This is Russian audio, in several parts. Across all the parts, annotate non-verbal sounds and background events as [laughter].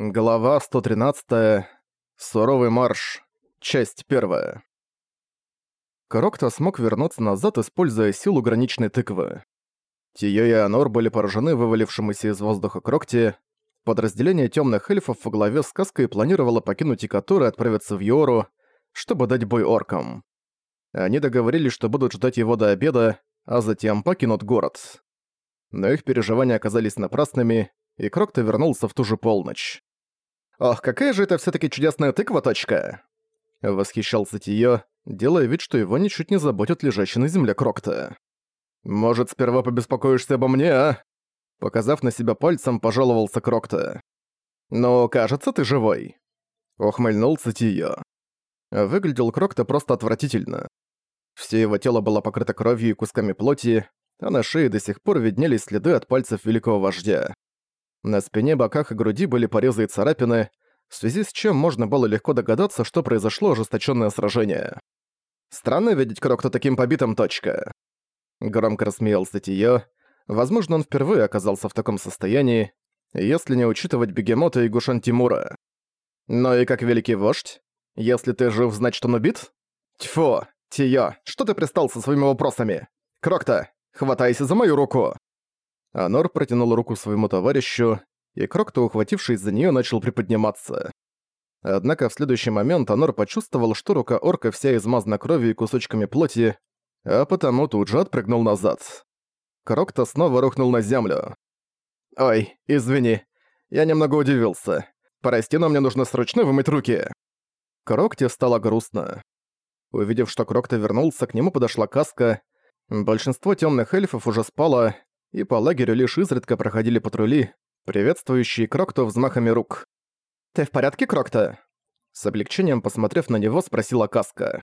Глава 113. Суровый марш. Часть 1. Крокто смог вернуться назад, используя силу граничной тыквы. Тиё и Анор были поражены вывалившемуся из воздуха Крокте. Подразделение тёмных эльфов во главе с Каской планировало покинуть Икатур и отправиться в Йору, чтобы дать бой оркам. Они договорились, что будут ждать его до обеда, а затем покинут город. Но их переживания оказались напрасными, и Крокто вернулся в ту же полночь. «Ох, какая же это всё-таки чудесная тыква-точка!» Восхищался Тиё, делая вид, что его ничуть не заботит лежащий на земле Крокта. «Может, сперва побеспокоишься обо мне, а?» Показав на себя пальцем, пожаловался Крокта. «Ну, кажется, ты живой». Ухмыльнулся Тиё. Выглядел Крокта просто отвратительно. Все его тело было покрыто кровью и кусками плоти, а на шее до сих пор виднелись следы от пальцев великого вождя. На спине, боках и груди были порезы и царапины, в связи с чем можно было легко догадаться, что произошло ожесточенное сражение. «Странно видеть Крокта таким побитым, точка». Громко рассмеялся Тиё. Возможно, он впервые оказался в таком состоянии, если не учитывать Бегемота и Гушан Тимура. «Но и как великий вождь? Если ты жив, значит он убит? Тьфу, Тиё, что ты пристал со своими вопросами? Крокта, хватайся за мою руку!» Анор протянул руку своему товарищу, и Крокто, ухватившись за неё, начал приподниматься. Однако в следующий момент Анор почувствовал, что рука орка вся измазана кровью и кусочками плоти, а потому тут же отпрыгнул назад. Крокто снова рухнул на землю. «Ой, извини, я немного удивился. Прости, но мне нужно срочно вымыть руки». Крокте стало грустно. Увидев, что Крокто вернулся, к нему подошла каска. Большинство тёмных эльфов уже спало, и по лагерю лишь изредка проходили патрули, приветствующие Крокто взмахами рук. «Ты в порядке, Крокто?» С облегчением посмотрев на него, спросила Каска.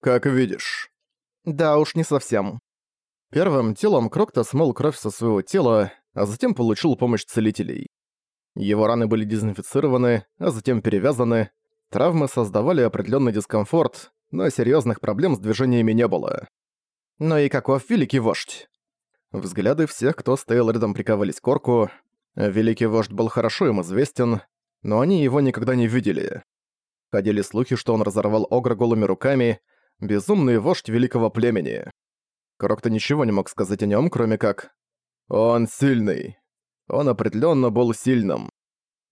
«Как видишь». «Да уж, не совсем». Первым телом Крокто смыл кровь со своего тела, а затем получил помощь целителей. Его раны были дезинфицированы, а затем перевязаны. Травмы создавали определенный дискомфорт, но серьезных проблем с движениями не было. «Ну и каков великий вождь?» Взгляды всех, кто стоял рядом, приковались к орку. Великий вождь был хорошо им известен, но они его никогда не видели. Ходили слухи, что он разорвал Огра голыми руками, безумный вождь великого племени. Крокто ничего не мог сказать о нем, кроме как «Он сильный». Он определенно был сильным.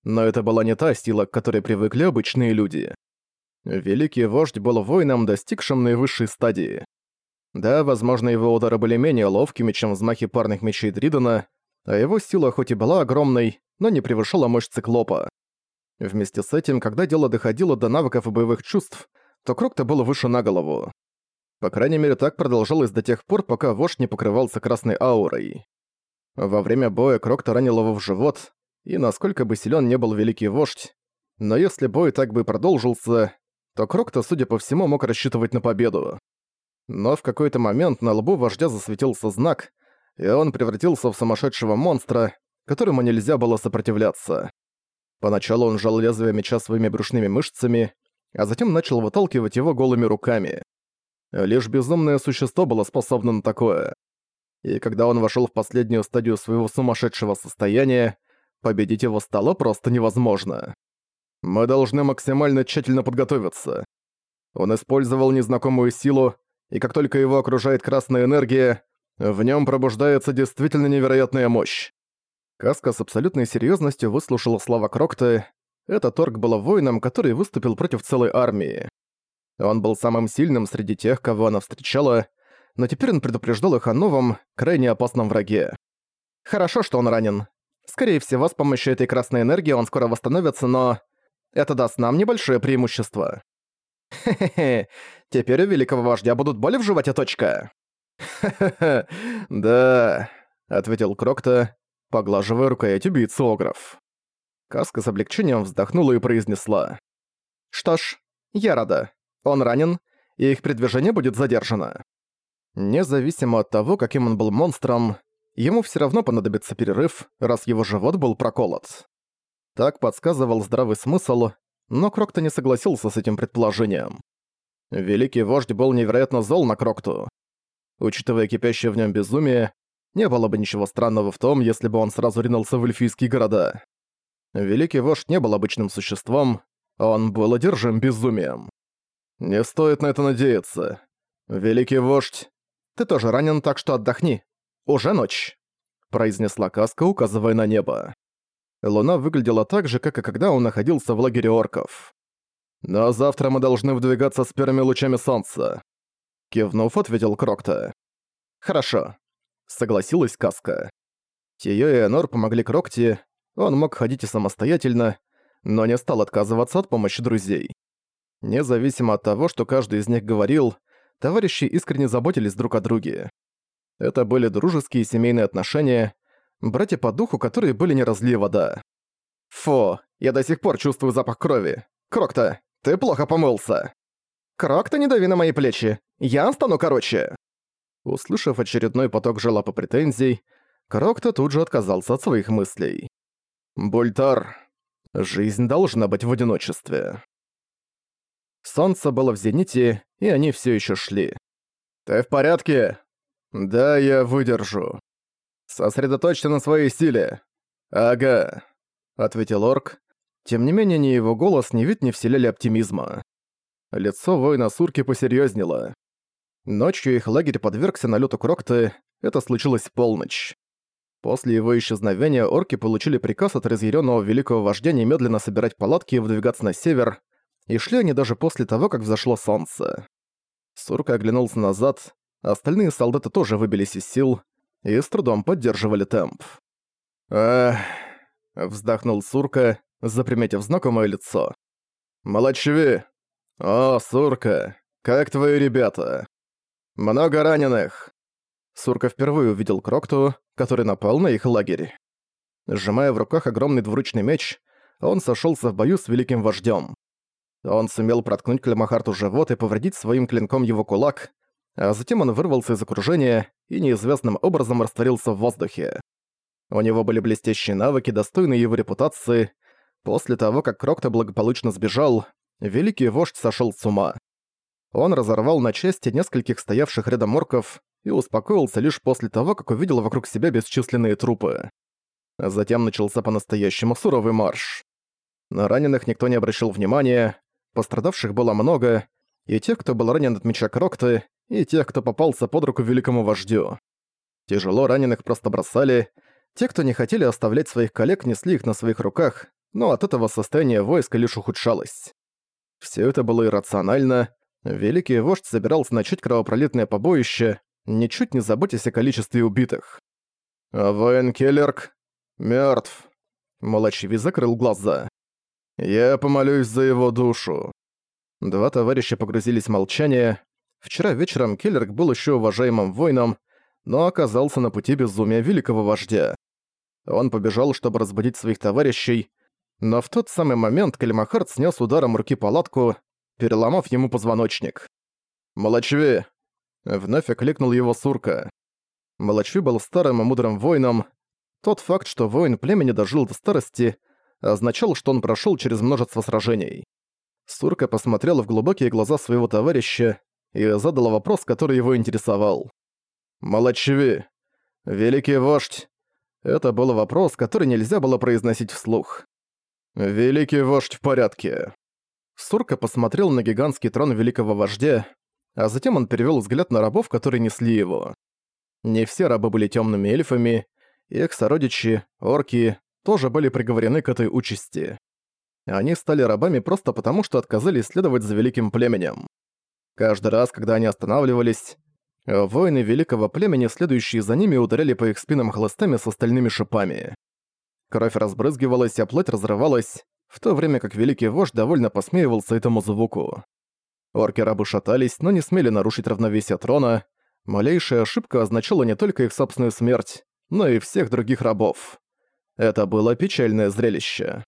Но это была не та сила, к которой привыкли обычные люди. Великий вождь был воином, достигшим наивысшей стадии. Да, возможно, его удары были менее ловкими, чем взмахи парных мечей Дридена, а его сила хоть и была огромной, но не превышала мощь циклопа. Вместе с этим, когда дело доходило до навыков и боевых чувств, то Крокто было выше на голову. По крайней мере, так продолжалось до тех пор, пока вождь не покрывался красной аурой. Во время боя Крокто ранил его в живот, и насколько бы силен не был великий вождь, но если бой так бы продолжился, то Крокто, судя по всему, мог рассчитывать на победу. Но в какой-то момент на лбу вождя засветился знак, и он превратился в сумасшедшего монстра, которому нельзя было сопротивляться. Поначалу он жал лезвие меча своими брюшными мышцами, а затем начал выталкивать его голыми руками. Лишь безумное существо было способно на такое. И когда он вошел в последнюю стадию своего сумасшедшего состояния, победить его стало просто невозможно. Мы должны максимально тщательно подготовиться. Он использовал незнакомую силу, и как только его окружает красная энергия, в нем пробуждается действительно невероятная мощь. Каска с абсолютной серьезностью выслушала слова Крокта. Этот орк был воином, который выступил против целой армии. Он был самым сильным среди тех, кого она встречала, но теперь он предупреждал их о новом, крайне опасном враге. Хорошо, что он ранен. Скорее всего, с помощью этой красной энергии он скоро восстановится, но... Это даст нам небольшое преимущество. Хе-хе-хе, теперь у великого вождя будут боли в животе, точка. [laughs] Да, ответил Крокта, поглаживая рукоять убийцы Огров. Каска с облегчением вздохнула и произнесла. «Что ж, я рада. Он ранен, и их передвижение будет задержано». Независимо от того, каким он был монстром, ему все равно понадобится перерыв, раз его живот был проколот. Так подсказывал здравый смысл, но Крокто не согласился с этим предположением. Великий вождь был невероятно зол на Крокту. Учитывая кипящее в нем безумие, не было бы ничего странного в том, если бы он сразу ринулся в эльфийские города. Великий вождь не был обычным существом, он был одержим безумием. Не стоит на это надеяться. Великий вождь, ты тоже ранен, так что отдохни. Уже ночь, произнесла Каска, указывая на небо. Луна выглядела так же, как и когда он находился в лагере орков. «Но завтра мы должны выдвигаться с первыми лучами солнца», — кивнув, ответил Крокта. «Хорошо», — согласилась Каска. Тиё и Энор помогли Крокте, он мог ходить и самостоятельно, но не стал отказываться от помощи друзей. Независимо от того, что каждый из них говорил, товарищи искренне заботились друг о друге. Это были дружеские семейные отношения, братья по духу, которые были не разли вода. «Фу, я до сих пор чувствую запах крови. Крокта, ты плохо помылся!» «Крокта, не дави на мои плечи! Я стану короче!» Услышав очередной поток жалоб и претензий, Крокта тут же отказался от своих мыслей. «Бультар, жизнь должна быть в одиночестве». Солнце было в зените, и они все еще шли. «Ты в порядке?» «Да, я выдержу». «Сосредоточься на своей силе». «Ага», — ответил Орк. Тем не менее, ни его голос, ни вид не вселяли оптимизма. Лицо воина Сурки посерьезнело. Ночью их лагерь подвергся налету Крокты, это случилось в полночь. После его исчезновения орки получили приказ от разъяренного великого вождя немедленно собирать палатки и выдвигаться на север, и шли они даже после того, как взошло солнце. Сурка оглянулся назад, остальные солдаты тоже выбились из сил и с трудом поддерживали темп. «Эх...» — вздохнул Сурка, заприметив знакомое лицо. «Молодчеви! О, Сурка, как твои ребята? Много раненых!» Сурка впервые увидел Крокту, который напал на их лагерь. Сжимая в руках огромный двуручный меч, он сошелся в бою с великим вождем. Он сумел проткнуть Клемахарту живот и повредить своим клинком его кулак, а затем он вырвался из окружения и неизвестным образом растворился в воздухе. У него были блестящие навыки, достойные его репутации. После того, как Крокта благополучно сбежал, великий вождь сошел с ума. Он разорвал на части нескольких стоявших рядом орков и успокоился лишь после того, как увидел вокруг себя бесчисленные трупы. Затем начался по-настоящему суровый марш. На раненых никто не обращал внимания, пострадавших было много, и тех, кто был ранен от меча Крокты, и тех, кто попался под руку великому вождю. Тяжело раненых просто бросали, те, кто не хотели оставлять своих коллег, несли их на своих руках, но от этого состояние войска лишь ухудшалось. Все это было иррационально, великий вождь собирался начать кровопролитное побоище, ничуть не заботясь о количестве убитых. А воин Келлерк мертв. Молочеви закрыл глаза. «Я помолюсь за его душу». Два товарища погрузились в молчание. Вчера вечером Келлерк был еще уважаемым воином, но оказался на пути безумия великого вождя. Он побежал, чтобы разбудить своих товарищей, но в тот самый момент Кальмахард снес ударом руки палатку, переломав ему позвоночник. «Молочви!» — вновь окликнул его Сурка. Молочви был старым и мудрым воином. Тот факт, что воин племени дожил до старости, означал, что он прошел через множество сражений. Сурка посмотрела в глубокие глаза своего товарища и задала вопрос, который его интересовал. «Молочеви! Великий вождь!» Это был вопрос, который нельзя было произносить вслух. «Великий вождь в порядке!» Сурка посмотрел на гигантский трон великого вождя, а затем он перевел взгляд на рабов, которые несли его. Не все рабы были темными эльфами, их сородичи, орки, тоже были приговорены к этой участи. Они стали рабами просто потому, что отказались следовать за великим племенем. Каждый раз, когда они останавливались, воины великого племени, следующие за ними, ударяли по их спинам хлыстами с остальными шипами. Кровь разбрызгивалась, а плоть разрывалась, в то время как великий вождь довольно посмеивался этому звуку. Орки-рабы шатались, но не смели нарушить равновесие трона. Малейшая ошибка означала не только их собственную смерть, но и всех других рабов. Это было печальное зрелище.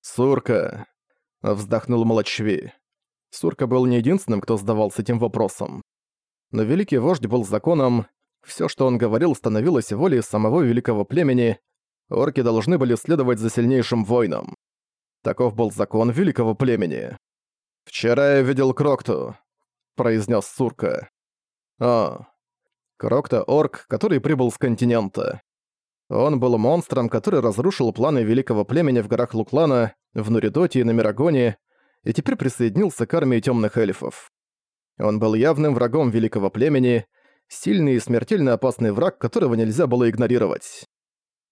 «Сурка!» — вздохнул Молочви. Сурка был не единственным, кто задавался этим вопросом. Но великий вождь был законом, все, что он говорил, становилось волей самого великого племени, орки должны были следовать за сильнейшим воином. Таков был закон великого племени. «Вчера я видел Крокту», — произнес Сурка. «А, Крокта — орк, который прибыл с континента. Он был монстром, который разрушил планы великого племени в горах Луклана, в Нуридоте и на Мирагоне, и теперь присоединился к армии темных эльфов. Он был явным врагом великого племени, сильный и смертельно опасный враг, которого нельзя было игнорировать.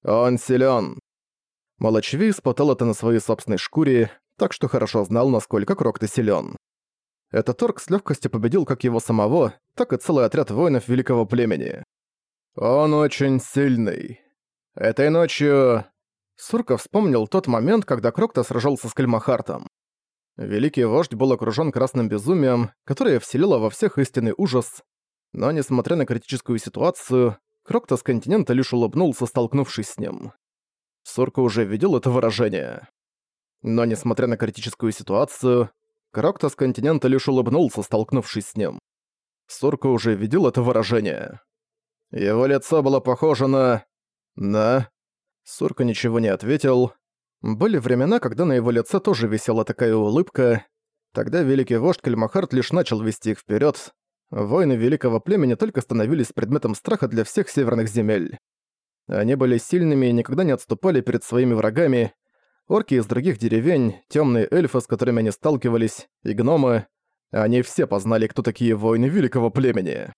Он силен. Молочви испытал это на своей собственной шкуре, так что хорошо знал, насколько Крокто силен. Этот орк с легкостью победил как его самого, так и целый отряд воинов великого племени. Он очень сильный. Этой ночью... Сурка вспомнил тот момент, когда Крокто сражался с Кальмахартом. Великий вождь был окружён красным безумием, которое вселило во всех истинный ужас, но, несмотря на критическую ситуацию, Крокто с континента лишь улыбнулся, столкнувшись с ним. Сурка уже видел это выражение. Но, несмотря на критическую ситуацию, Крокто с континента лишь улыбнулся, столкнувшись с ним. Сурка уже видел это выражение. Его лицо было похоже на... на... Сурка ничего не ответил. Были времена, когда на его лице тоже висела такая улыбка. Тогда великий вождь Кальмахарт лишь начал вести их вперед. Воины великого племени только становились предметом страха для всех северных земель. Они были сильными и никогда не отступали перед своими врагами. Орки из других деревень, темные эльфы, с которыми они сталкивались, и гномы, они все познали, кто такие воины великого племени.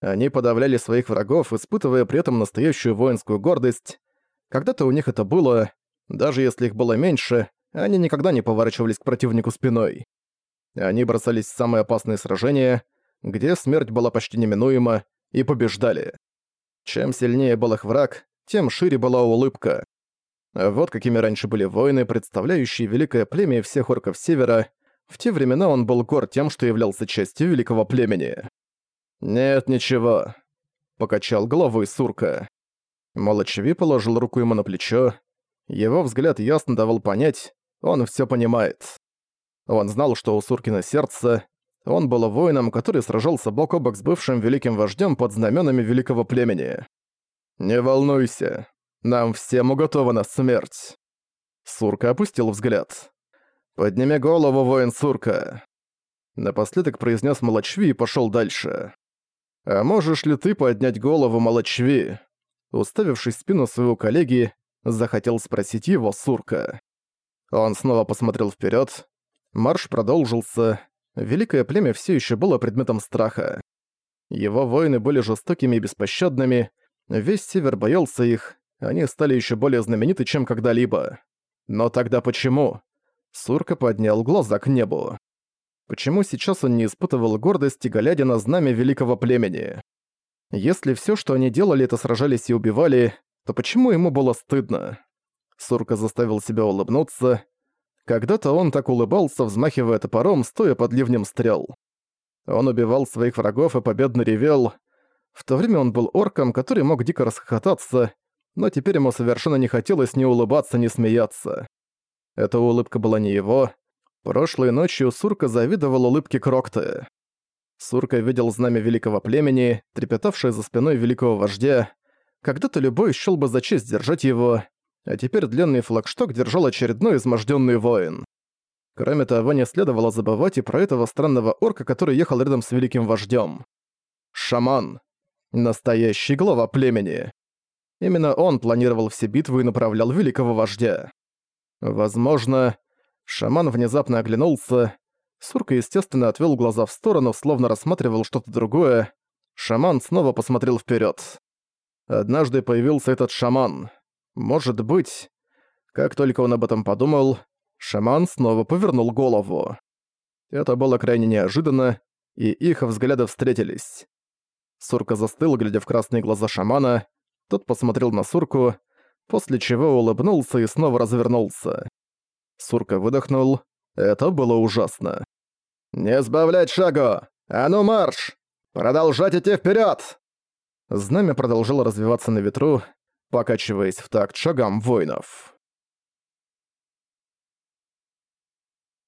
Они подавляли своих врагов, испытывая при этом настоящую воинскую гордость. Когда-то у них это было, даже если их было меньше, они никогда не поворачивались к противнику спиной. Они бросались в самые опасные сражения, где смерть была почти неминуема, и побеждали. Чем сильнее был их враг, тем шире была улыбка. Вот какими раньше были воины, представляющие великое племя всех орков Севера. В те времена он был горд тем, что являлся частью великого племени. «Нет, ничего», — покачал головой Сурка. Молочеви положил руку ему на плечо. Его взгляд ясно давал понять, он все понимает. Он знал, что у Суркина сердце. Он был воином, который сражался бок о бок с бывшим великим вождем под знаменами великого племени. «Не волнуйся, нам всем уготована смерть». Сурка опустил взгляд. «Подними голову, воин Сурка». Напоследок произнес Молочви и пошел дальше. «А можешь ли ты поднять голову, Молочви?» Уставившись в спину своего коллеги, захотел спросить его Сурка. Он снова посмотрел вперед. Марш продолжился. Великое племя все еще было предметом страха. Его воины были жестокими и беспощадными, весь север боялся их, они стали еще более знамениты, чем когда-либо. Но тогда почему? Сурка поднял глаза к небу. Почему сейчас он не испытывал гордости, глядя на знамя великого племени? Если все, что они делали, это сражались и убивали, то почему ему было стыдно? Сурка заставил себя улыбнуться. Когда-то он так улыбался, взмахивая топором, стоя под ливнем стрел. Он убивал своих врагов и победно ревел. В то время он был орком, который мог дико расхохотаться, но теперь ему совершенно не хотелось ни улыбаться, ни смеяться. Эта улыбка была не его, Прошлой ночью Сурка завидовал улыбке Крокты. Сурка видел знамя великого племени, трепетавшее за спиной великого вождя. Когда-то любой счёл бы за честь держать его, а теперь длинный флагшток держал очередной измождённый воин. Кроме того, не следовало забывать и про этого странного орка, который ехал рядом с великим вождём. Шаман. Настоящий глава племени. Именно он планировал все битвы и направлял великого вождя. Возможно, Шаман внезапно оглянулся. Сурка, естественно, отвел глаза в сторону, словно рассматривал что-то другое. Шаман снова посмотрел вперед. Однажды появился этот шаман. Может быть... Как только он об этом подумал, шаман снова повернул голову. Это было крайне неожиданно, и их взгляды встретились. Сурка застыл, глядя в красные глаза шамана. Тот посмотрел на Сурку, после чего улыбнулся и снова развернулся. Сурка выдохнул. Это было ужасно. «Не сбавлять шагу! А ну марш! Продолжать идти вперед! Знамя продолжало развиваться на ветру, покачиваясь в такт шагам воинов.